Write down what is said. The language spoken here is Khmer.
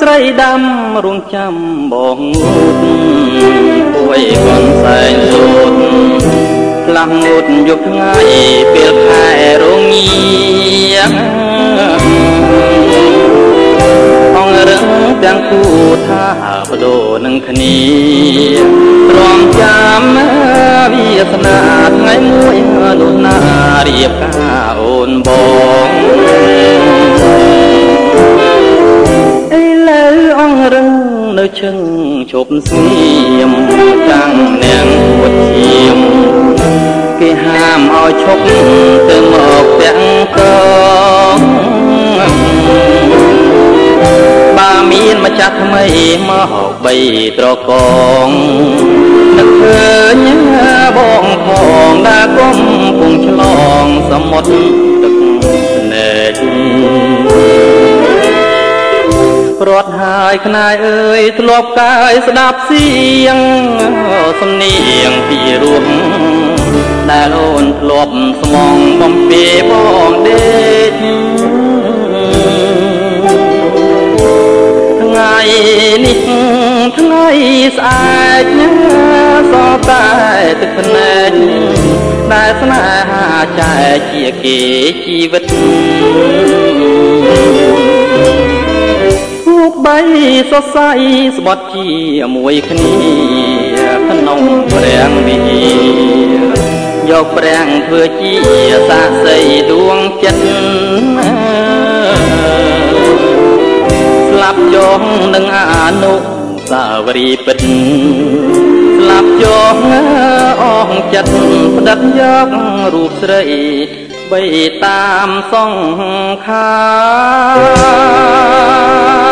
ស្រីដាំរួងចាំបងងូតពួយកនសែងលូតផ្លាស់ងូតយប់ថ្ងៃពេលខែរងាអងរឹងទាំងគូថាបដូរនឹងគ្នាទ្រាំចាំវាសនា ឈឹងជប់ស្ងៀមចាំងនាងពួតឈាមគេហាមឲ្យឈប់ទៅមកទាំងកងបាមានម្ចាស់ថ្មីមកបីត្រកងនឹកឃើញបងផងដាគុំពុងឆ្លងសមុទ្រ ត់ហើយខ្នាយអើយធ្លាប់កាយស្ដាប់សៀងសំនៀងពីរួមដែលអូនធ្លាប់ស្មងបំពេបងដេកថ្ងៃនេះថ្ងៃស្អែកសតែទឹកភ្នែកដែលស្នេហាចែកជាគេជីវិតទូក បីសរសៃស្បត់ជាមួយគ្នាក្នុងព្រះវិហារយកព្រះធ្វើជាសាក្សីដួងចិត្តស្លាប់យងនឹងអនុសាវរីយ៍ពិតស្លាប់យងអងចិត្តផ្ដិតយករូបស្រីបីតាមសង្ខារ